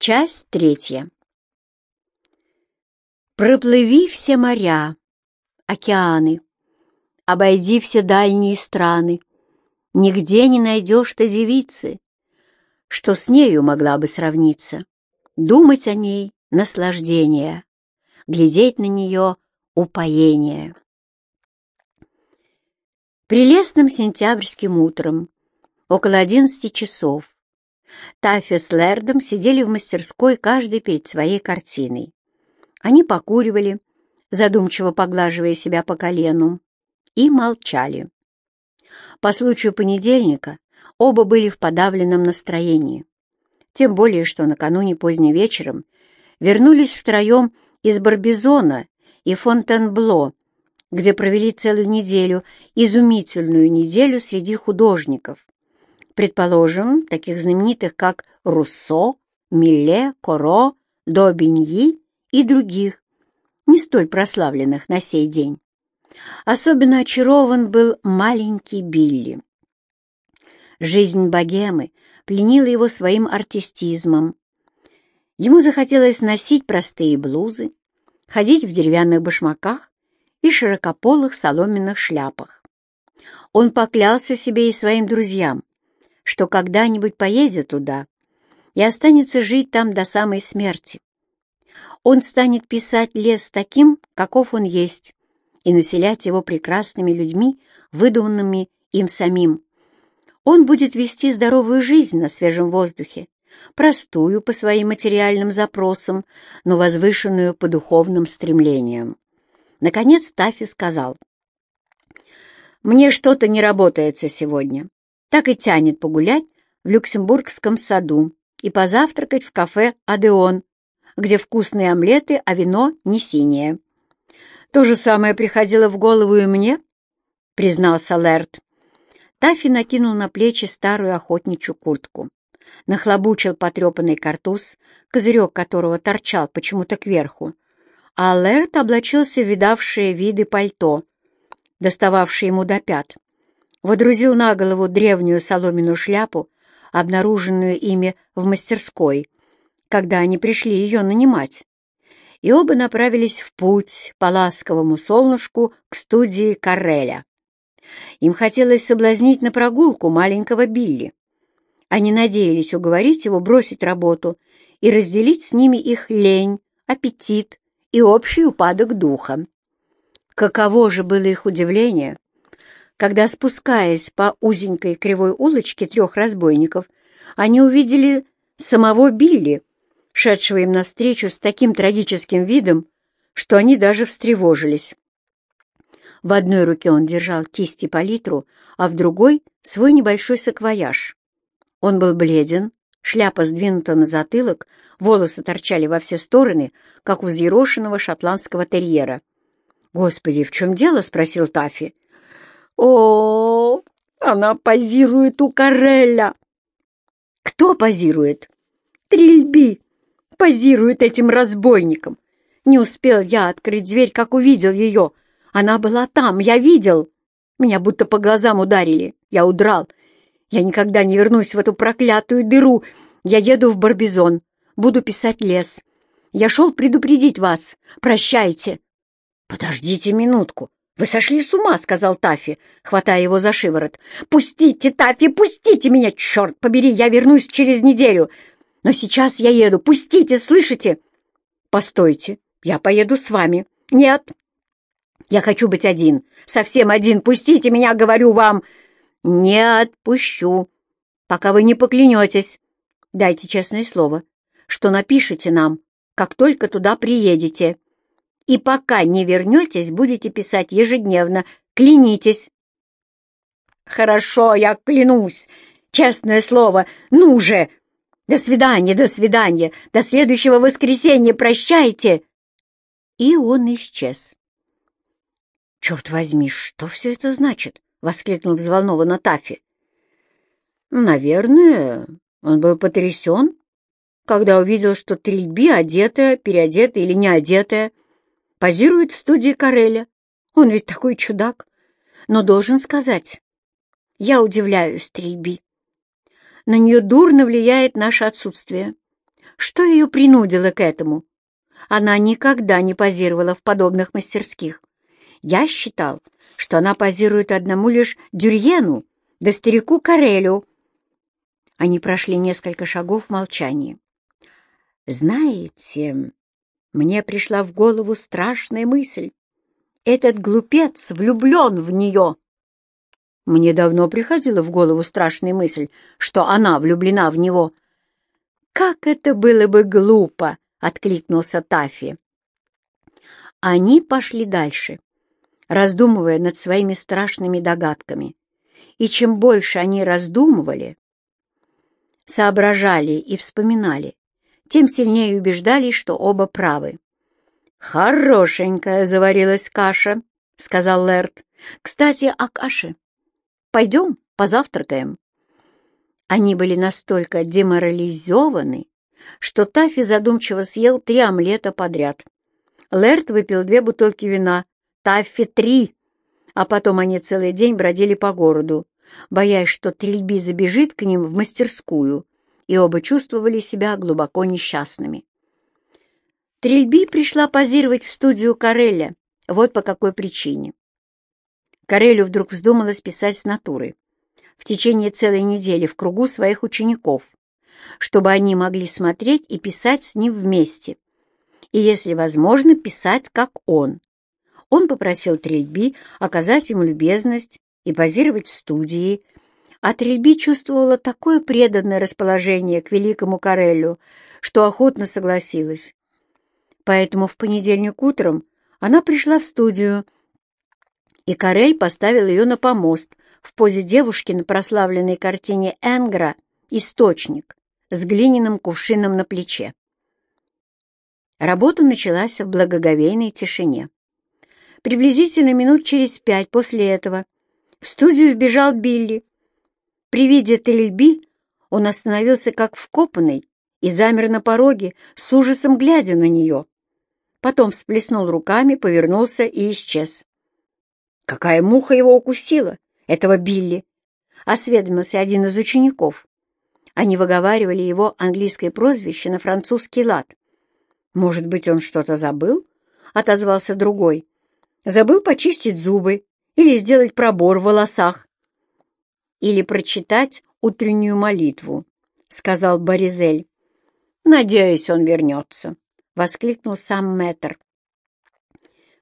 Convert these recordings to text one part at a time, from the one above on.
Часть третья. Проплыви все моря, океаны, обойди все дальние страны, нигде не найдешь ты девицы, что с нею могла бы сравниться, думать о ней — наслаждение, глядеть на нее — упоение. Прелестным сентябрьским утром, около одиннадцати часов, Таффи с Лэрдом сидели в мастерской каждый перед своей картиной. Они покуривали, задумчиво поглаживая себя по колену, и молчали. По случаю понедельника оба были в подавленном настроении. Тем более, что накануне поздним вечером вернулись втроем из Барбизона и Фонтенбло, где провели целую неделю, изумительную неделю среди художников. Предположим, таких знаменитых, как Руссо, Милле, Коро, Добиньи и других, не столь прославленных на сей день. Особенно очарован был маленький Билли. Жизнь богемы пленила его своим артистизмом. Ему захотелось носить простые блузы, ходить в деревянных башмаках и широкополых соломенных шляпах. Он поклялся себе и своим друзьям, что когда-нибудь поедет туда и останется жить там до самой смерти. Он станет писать лес таким, каков он есть, и населять его прекрасными людьми, выдуманными им самим. Он будет вести здоровую жизнь на свежем воздухе, простую по своим материальным запросам, но возвышенную по духовным стремлениям. Наконец Таффи сказал, «Мне что-то не работается сегодня. Так и тянет погулять в Люксембургском саду и позавтракать в кафе «Адеон», где вкусные омлеты, а вино не синее. То же самое приходило в голову и мне, признался Лерт. Таффи накинул на плечи старую охотничью куртку, нахлобучил потрепанный картуз, козырек которого торчал почему-то кверху, а Лерт облачился в видавшие виды пальто, достававшие ему до пят водрузил на голову древнюю соломенную шляпу, обнаруженную ими в мастерской, когда они пришли ее нанимать. И оба направились в путь по ласковому солнышку к студии Карреля. Им хотелось соблазнить на прогулку маленького Билли. Они надеялись уговорить его бросить работу и разделить с ними их лень, аппетит и общий упадок духа. Каково же было их удивление, когда, спускаясь по узенькой кривой улочке трех разбойников, они увидели самого Билли, шедшего им навстречу с таким трагическим видом, что они даже встревожились. В одной руке он держал кисть и палитру, а в другой — свой небольшой саквояж. Он был бледен, шляпа сдвинута на затылок, волосы торчали во все стороны, как у взъерошенного шотландского терьера. «Господи, в чем дело?» — спросил Таффи. О, она позирует у Кареля. Кто позирует? Трильби позирует этим разбойникам. Не успел я открыть дверь, как увидел ее. Она была там, я видел. Меня будто по глазам ударили. Я удрал. Я никогда не вернусь в эту проклятую дыру. Я еду в Барбизон. Буду писать лес. Я шел предупредить вас. Прощайте. Подождите минутку. «Вы сошли с ума!» — сказал Таффи, хватая его за шиворот. «Пустите, Таффи, пустите меня! Черт побери, я вернусь через неделю! Но сейчас я еду! Пустите, слышите?» «Постойте, я поеду с вами!» «Нет!» «Я хочу быть один, совсем один! Пустите меня, говорю вам!» «Не отпущу, пока вы не поклянетесь. Дайте честное слово, что напишите нам, как только туда приедете» и пока не вернетесь, будете писать ежедневно. Клянитесь!» «Хорошо, я клянусь! Честное слово! Ну же! До свидания, до свидания! До следующего воскресенья! Прощайте!» И он исчез. «Черт возьми, что все это значит?» — воскликнул взволнованно Таффи. «Наверное, он был потрясен, когда увидел, что Трильби одетая, переодетая или не одетая, позирует в студии Кареля. Он ведь такой чудак. Но должен сказать, я удивляюсь Трейби. На нее дурно влияет наше отсутствие. Что ее принудило к этому? Она никогда не позировала в подобных мастерских. Я считал, что она позирует одному лишь Дюрьену, да старику Карелю. Они прошли несколько шагов в молчании. «Знаете, мне пришла в голову страшная мысль. Этот глупец влюблен в нее». Мне давно приходила в голову страшная мысль, что она влюблена в него. «Как это было бы глупо!» — откликнулся Таффи. Они пошли дальше, раздумывая над своими страшными догадками. И чем больше они раздумывали, соображали и вспоминали, тем сильнее убеждались, что оба правы. «Хорошенькая заварилась каша», — сказал Лерт. «Кстати, о каше. Пойдем, позавтракаем». Они были настолько деморализованы, что Таффи задумчиво съел три омлета подряд. Лерт выпил две бутылки вина, Таффи — три, а потом они целый день бродили по городу, боясь, что Трильби забежит к ним в мастерскую, и оба чувствовали себя глубоко несчастными. Трильби пришла позировать в студию Кареля, вот по какой причине. Карелю вдруг вздумалось писать с натуры в течение целой недели в кругу своих учеников, чтобы они могли смотреть и писать с ним вместе, и, если возможно, писать как он. Он попросил Трильби оказать ему любезность и позировать в студии, а Трильби чувствовала такое преданное расположение к великому Кареллю, что охотно согласилась. Поэтому в понедельник утром она пришла в студию, и Карель поставил ее на помост в позе девушки на прославленной картине Энгра «Источник» с глиняным кувшином на плече. Работа началась в благоговейной тишине. Приблизительно минут через пять после этого в студию вбежал Билли. При виде Трильби он остановился как вкопанный и замер на пороге, с ужасом глядя на нее. Потом всплеснул руками, повернулся и исчез. Какая муха его укусила, этого Билли? Осведомился один из учеников. Они выговаривали его английское прозвище на французский лад. «Может быть, он что-то забыл?» — отозвался другой. «Забыл почистить зубы или сделать пробор в волосах». «Или прочитать утреннюю молитву», — сказал Боризель. «Надеюсь, он вернется», — воскликнул сам мэтр.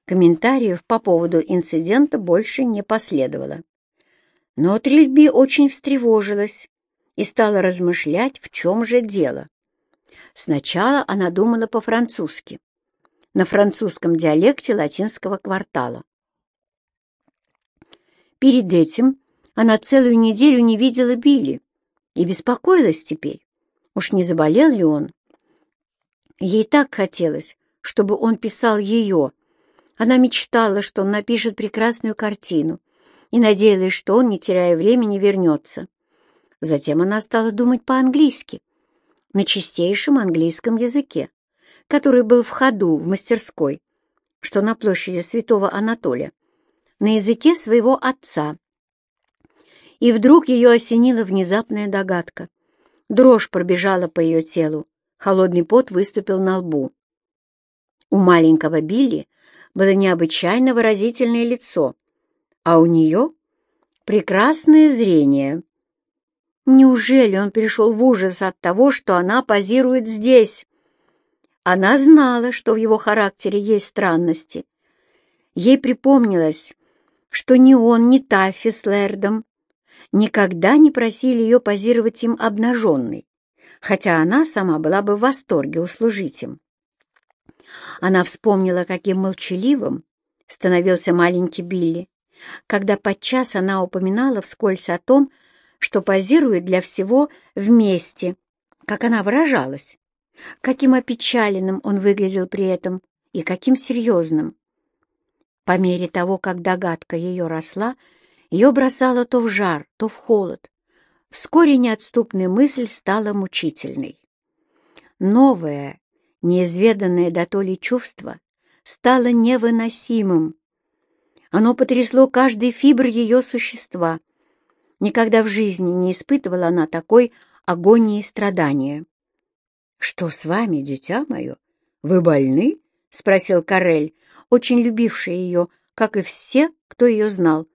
Комментариев по поводу инцидента больше не последовало. Но Трильби очень встревожилась и стала размышлять, в чем же дело. Сначала она думала по-французски, на французском диалекте латинского квартала. Перед этим она целую неделю не видела Билли и беспокоилась теперь, уж не заболел ли он. Ей так хотелось, чтобы он писал ее, она мечтала, что он напишет прекрасную картину, и надеялась, что он, не теряя времени, вернется. Затем она стала думать по-английски, на чистейшем английском языке, который был в ходу в мастерской, что на площади Святого Анатолия, на языке своего отца. И вдруг ее осенила внезапная догадка. Дрожь пробежала по ее телу, холодный пот выступил на лбу. У маленького Билли было необычайно выразительное лицо, а у нее прекрасное зрение. Неужели он пришел в ужас от того, что она позирует здесь? Она знала, что в его характере есть странности. Ей припомнилось, что ни он, ни Таффи с Лэрдом никогда не просили ее позировать им обнаженной, хотя она сама была бы в восторге услужить им. Она вспомнила, каким молчаливым становился маленький Билли, когда подчас она упоминала вскользь о том, что позирует для всего вместе, как она выражалась, каким опечаленным он выглядел при этом и каким серьезным. По мере того, как догадка ее росла, ее бросало то в жар, то в холод. Вскоре неотступная мысль стала мучительной. Новая, неизведанное до то ли чувство стало невыносимым. Оно потрясло каждый фибр ее существа. Никогда в жизни не испытывала она такой агонии страдания. «Что с вами, дитя мое? Вы больны?» — спросил Карель, очень любивший ее, как и все, кто ее знал.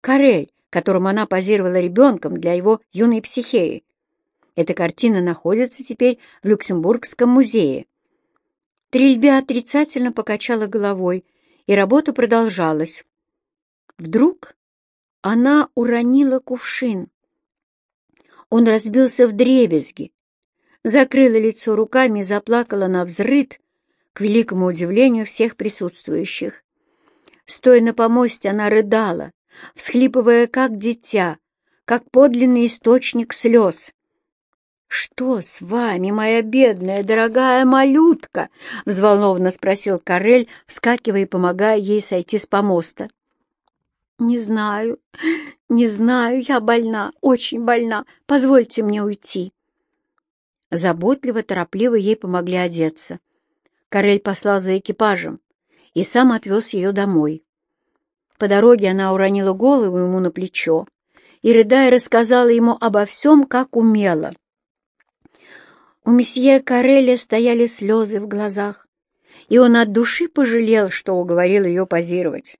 Карель, которому она позировала ребенком для его юной психеи. Эта картина находится теперь в Люксембургском музее. Трильби отрицательно покачала головой, и работа продолжалась. Вдруг она уронила кувшин. Он разбился в дребезги, закрыла лицо руками и заплакала на взрыд, к великому удивлению всех присутствующих. Стоя на помосте, она рыдала, всхлипывая как дитя, как подлинный источник слез. «Что с вами, моя бедная, дорогая малютка?» — взволнованно спросил Карель, вскакивая и помогая ей сойти с помоста. «Не знаю, не знаю, я больна, очень больна. Позвольте мне уйти». Заботливо, торопливо ей помогли одеться. Карель послал за экипажем и сам отвез ее домой. По дороге она уронила голову ему на плечо и, рыдая, рассказала ему обо всем, как умела. У месье Кареля стояли слезы в глазах, и он от души пожалел, что уговорил ее позировать.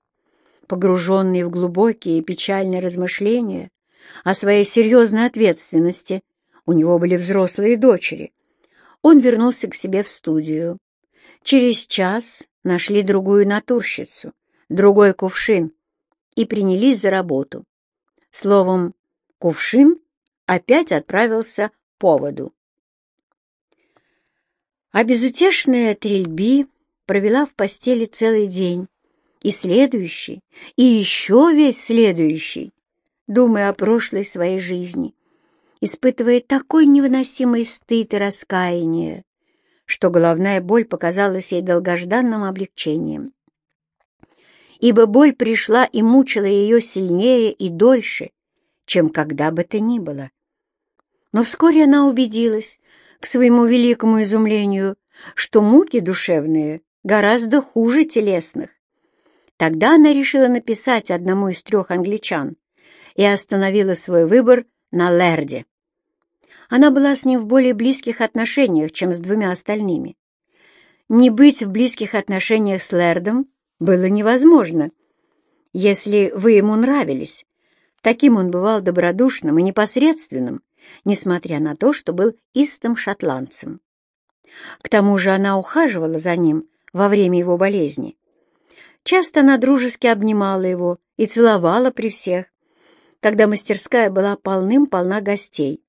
Погруженный в глубокие и печальные размышления о своей серьезной ответственности, у него были взрослые дочери, он вернулся к себе в студию. Через час нашли другую натурщицу, другой кувшин и принялись за работу. Словом, кувшин опять отправился по воду. А безутешная Трильби провела в постели целый день, и следующий, и еще весь следующий, думая о прошлой своей жизни, испытывая такой невыносимый стыд и раскаяние, что головная боль показалась ей долгожданным облегчением. Ибо боль пришла и мучила ее сильнее и дольше, чем когда бы то ни было. Но вскоре она убедилась, к своему великому изумлению, что муки душевные гораздо хуже телесных. Тогда она решила написать одному из трех англичан и остановила свой выбор на Лерде. Она была с ним в более близких отношениях, чем с двумя остальными. Не быть в близких отношениях с Лердом было невозможно. Если вы ему нравились, таким он бывал добродушным и непосредственным, несмотря на то, что был истым шотландцем. К тому же она ухаживала за ним во время его болезни. Часто она дружески обнимала его и целовала при всех, когда мастерская была полным-полна гостей,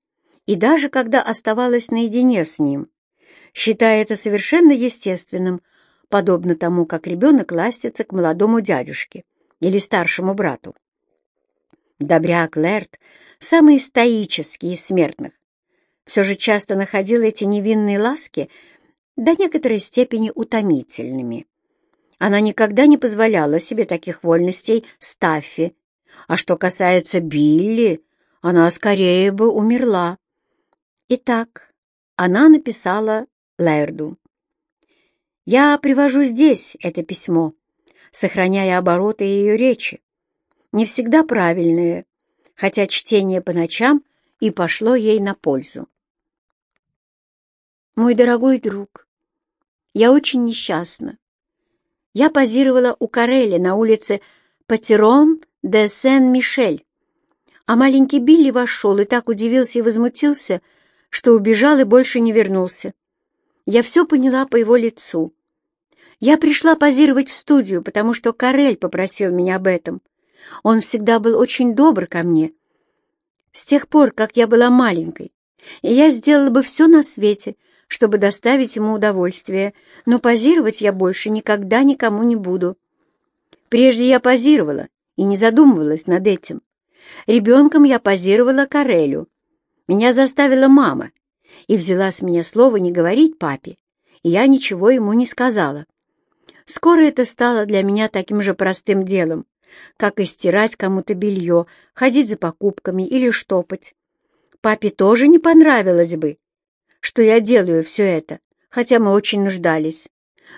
и даже когда оставалась наедине с ним, считая это совершенно естественным, подобно тому, как ребенок ластится к молодому дядюшке или старшему брату. Добряк Лерт самый стоический из смертных, все же часто находил эти невинные ласки до некоторой степени утомительными. Она никогда не позволяла себе таких вольностей Стаффи, а что касается Билли, она скорее бы умерла. Итак, она написала Лэрду. «Я привожу здесь это письмо, сохраняя обороты ее речи, не всегда правильные, хотя чтение по ночам и пошло ей на пользу. «Мой дорогой друг, я очень несчастна. Я позировала у Карели на улице Патерон де Сен-Мишель, а маленький Билли вошел и так удивился и возмутился, что убежал и больше не вернулся. Я все поняла по его лицу. Я пришла позировать в студию, потому что Карель попросил меня об этом. Он всегда был очень добр ко мне. С тех пор, как я была маленькой, и я сделала бы все на свете, чтобы доставить ему удовольствие, но позировать я больше никогда никому не буду. Прежде я позировала и не задумывалась над этим. Ребенком я позировала Карелю. Меня заставила мама и взяла с меня слово не говорить папе, и я ничего ему не сказала. Скоро это стало для меня таким же простым делом, как и стирать кому-то белье, ходить за покупками или штопать. Папе тоже не понравилось бы, что я делаю все это, хотя мы очень нуждались.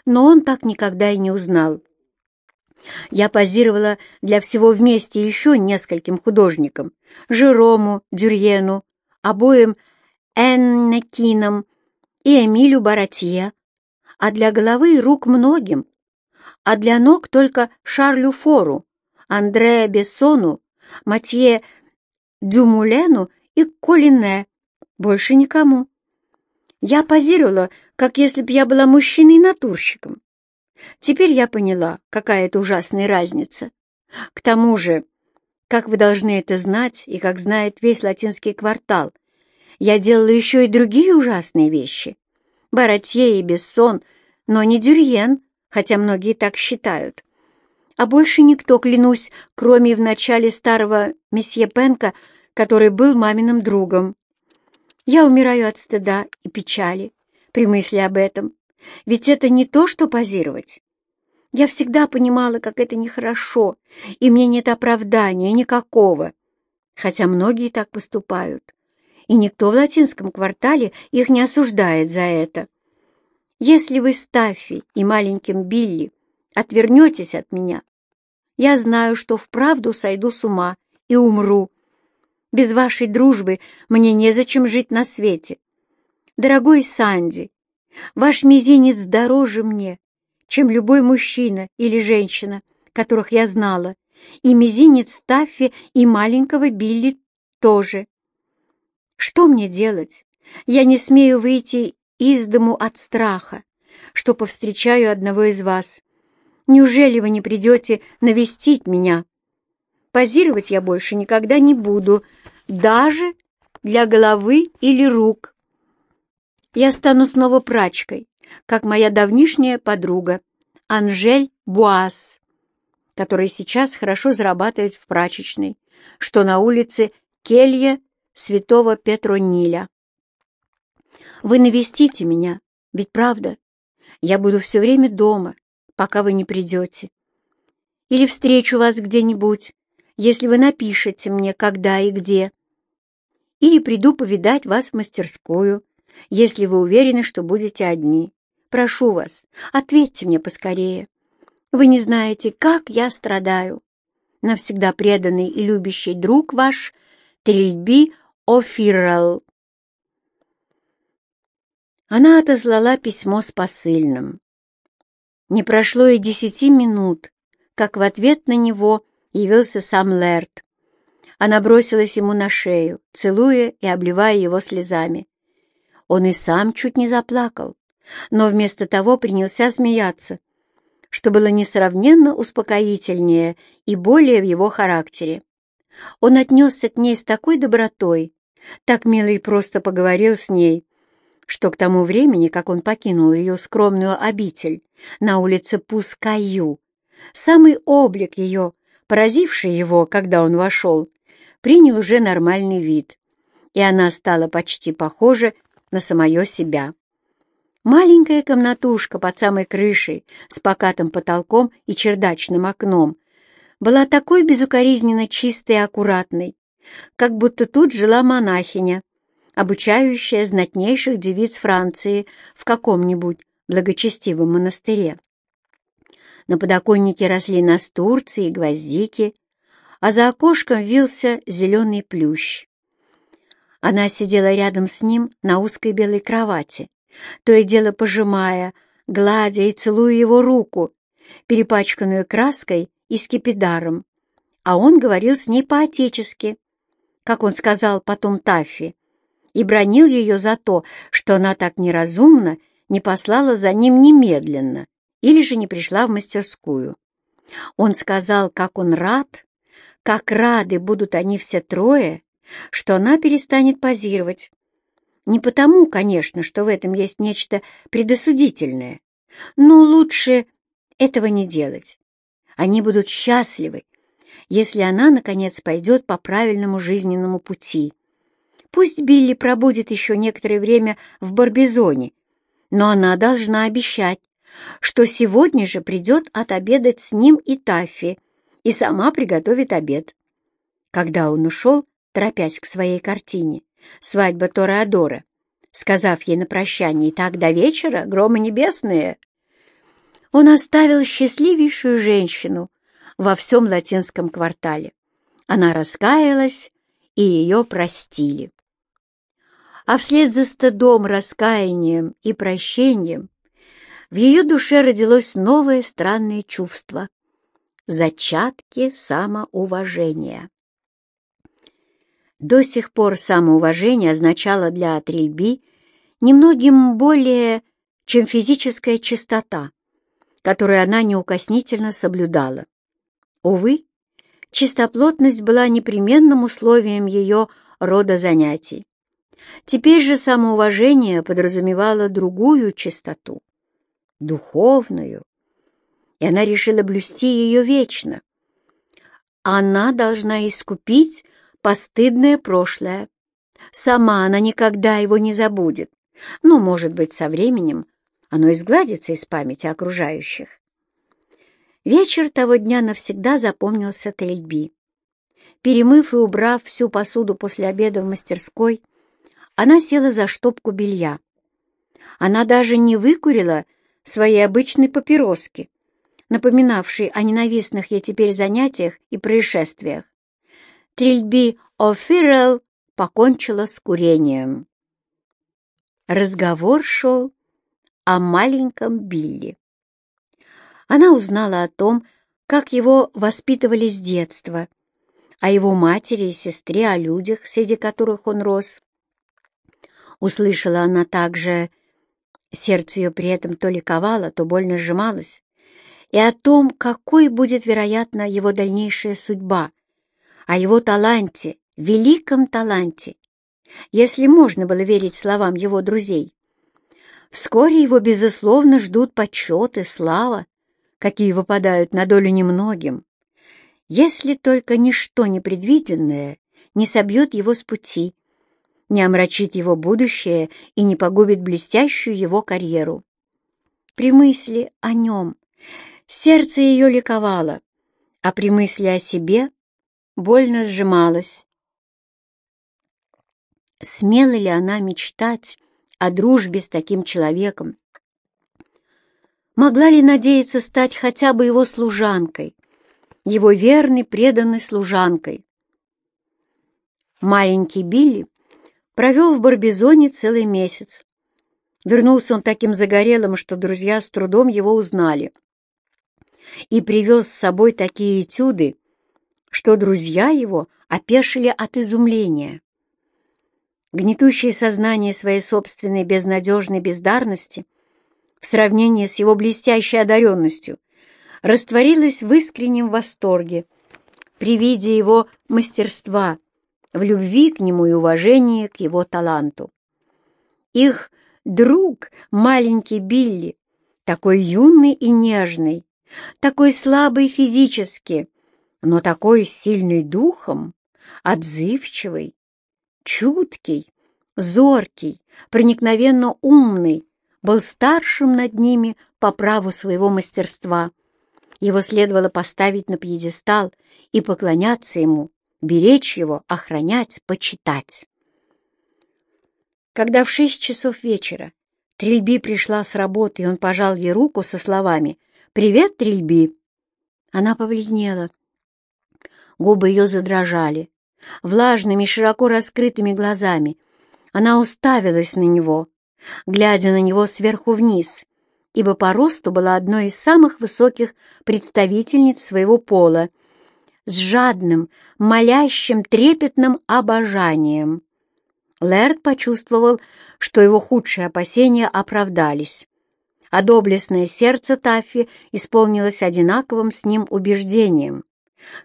Но он так никогда и не узнал. Я позировала для всего вместе еще нескольким художникам — Жерому, Дюрьену, обоим Эннекинам и Эмилю Баратье, а для головы и рук многим, а для ног только Шарлю Фору, Андреа Бессону, Матье Дюмулену и Колине, больше никому. Я позировала, как если б я была мужчиной-натурщиком. Теперь я поняла, какая это ужасная разница. К тому же, как вы должны это знать, и как знает весь латинский квартал, я делала еще и другие ужасные вещи. Баратье и Бессон, но не Дюрьен, хотя многие так считают. А больше никто, клянусь, кроме в начале старого месье Пенка, который был маминым другом. Я умираю от стыда и печали при мысли об этом, ведь это не то, что позировать. Я всегда понимала, как это нехорошо, и мне нет оправдания никакого, хотя многие так поступают, и никто в латинском квартале их не осуждает за это. Если вы с Таффи и маленьким Билли отвернетесь от меня, я знаю, что вправду сойду с ума и умру. Без вашей дружбы мне незачем жить на свете. Дорогой Санди, ваш мизинец дороже мне, чем любой мужчина или женщина, которых я знала, и мизинец Таффи и маленького Билли тоже. Что мне делать? Я не смею выйти из дому от страха, что повстречаю одного из вас. Неужели вы не придете навестить меня? Позировать я больше никогда не буду, даже для головы или рук. Я стану снова прачкой, как моя давнишняя подруга Анжель Буас, которая сейчас хорошо зарабатывает в прачечной, что на улице Келья святого Петрониля. Вы навестите меня, ведь правда? Я буду все время дома, пока вы не придете. Или встречу вас где-нибудь, если вы напишете мне, когда и где. Или приду повидать вас в мастерскую, если вы уверены, что будете одни. Прошу вас, ответьте мне поскорее. Вы не знаете, как я страдаю. Навсегда преданный и любящий друг ваш Трильби О'Фиррелл. Она отослала письмо с посыльным. Не прошло и десяти минут, как в ответ на него явился сам Лэрд. Она бросилась ему на шею, целуя и обливая его слезами. Он и сам чуть не заплакал но вместо того принялся смеяться, что было несравненно успокоительнее и более в его характере. Он отнесся к ней с такой добротой, так мило и просто поговорил с ней, что к тому времени, как он покинул ее скромную обитель на улице Пускаю, самый облик ее, поразивший его, когда он вошел, принял уже нормальный вид, и она стала почти похожа на самое себя. Маленькая комнатушка под самой крышей с покатым потолком и чердачным окном была такой безукоризненно чистой и аккуратной, как будто тут жила монахиня, обучающая знатнейших девиц Франции в каком-нибудь благочестивом монастыре. На подоконнике росли настурции и гвоздики, а за окошком вился зеленый плющ. Она сидела рядом с ним на узкой белой кровати, то и дело пожимая, гладя и целуя его руку, перепачканную краской и скипидаром. А он говорил с ней по-отечески, как он сказал потом Таффи, и бронил ее за то, что она так неразумно не послала за ним немедленно или же не пришла в мастерскую. Он сказал, как он рад, как рады будут они все трое, что она перестанет позировать, не потому, конечно, что в этом есть нечто предосудительное, но лучше этого не делать. Они будут счастливы, если она, наконец, пойдет по правильному жизненному пути. Пусть Билли пробудет еще некоторое время в Барбизоне, но она должна обещать, что сегодня же придет отобедать с ним и Таффи, и сама приготовит обед. Когда он ушел, торопясь к своей картине, свадьба Тореадора, сказав ей на прощание «Так до вечера, громы небесные», он оставил счастливейшую женщину во всем латинском квартале. Она раскаялась, и ее простили. а вслед за стыдом, раскаянием и прощением в ее душе родилось новое странное чувство — зачатки самоуважения. До сих пор самоуважение означало для Трильби немногим более, чем физическая чистота, которую она неукоснительно соблюдала. Увы, чистоплотность была непременным условием ее рода занятий. Теперь же самоуважение подразумевало другую чистоту духовную, и она решила блюсти ее вечно. Она должна искупить постыдное прошлое. Сама она никогда его не забудет, но, может быть, со временем оно изгладится из памяти окружающих. Вечер того дня навсегда запомнился Тельби. Перемыв и убрав всю посуду после обеда в мастерской, она села за штопку белья. Она даже не выкурила своей обычной папироски, напоминавшей о ненавистных ей теперь занятиях и происшествиях. Трильби О'Фиррелл покончила с курением. Разговор шел о маленьком Билли. Она узнала о том, как его воспитывали с детства, о его матери и сестре, о людях, среди которых он рос. Услышала она также Сердце ее при этом то ликовало, то больно сжималось, и о том, какой будет, вероятно, его дальнейшая судьба, о его таланте, великом таланте, если можно было верить словам его друзей. Вскоре его, безусловно, ждут почет и слава, какие выпадают на долю немногим, если только ничто непредвиденное не собьет его с пути, не омрачит его будущее и не погубит блестящую его карьеру. При мысли о нем сердце ее ликовало, а при мысли о себе больно сжималось. Смела ли она мечтать о дружбе с таким человеком? Могла ли надеяться стать хотя бы его служанкой, его верной, преданной служанкой? Маленький Билли Провел в Барбизоне целый месяц. Вернулся он таким загорелым, что друзья с трудом его узнали. И привез с собой такие этюды, что друзья его опешили от изумления. Гнетущее сознание своей собственной безнадежной бездарности в сравнении с его блестящей одаренностью растворилось в искреннем восторге при виде его мастерства — в любви к нему и уважении к его таланту. Их друг, маленький Билли, такой юный и нежный, такой слабый физически, но такой сильный духом, отзывчивый, чуткий, зоркий, проникновенно умный, был старшим над ними по праву своего мастерства. Его следовало поставить на пьедестал и поклоняться ему, беречь его, охранять, почитать. Когда в шесть часов вечера Трильби пришла с работы, и он пожал ей руку со словами «Привет, Трильби!» Она побледнела. Губы ее задрожали. Влажными, широко раскрытыми глазами. Она уставилась на него, глядя на него сверху вниз, ибо по росту была одной из самых высоких представительниц своего пола — с жадным, молящим, трепетным обожанием. Лэрд почувствовал, что его худшие опасения оправдались, а доблестное сердце Таффи исполнилось одинаковым с ним убеждением,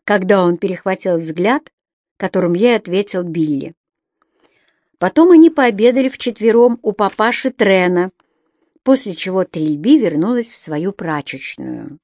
когда он перехватил взгляд, которым ей ответил Билли. Потом они пообедали вчетвером у папаши Трена, после чего Трильби вернулась в свою прачечную.